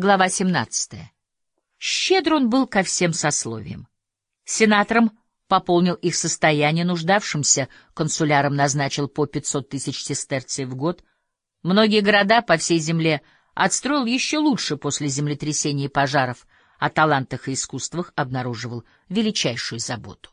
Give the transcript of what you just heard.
Глава 17. Щедр он был ко всем сословиям. Сенатором пополнил их состояние нуждавшимся, консуляром назначил по 500 тысяч сестерций в год. Многие города по всей земле отстроил еще лучше после землетрясений и пожаров, о талантах и искусствах обнаруживал величайшую заботу.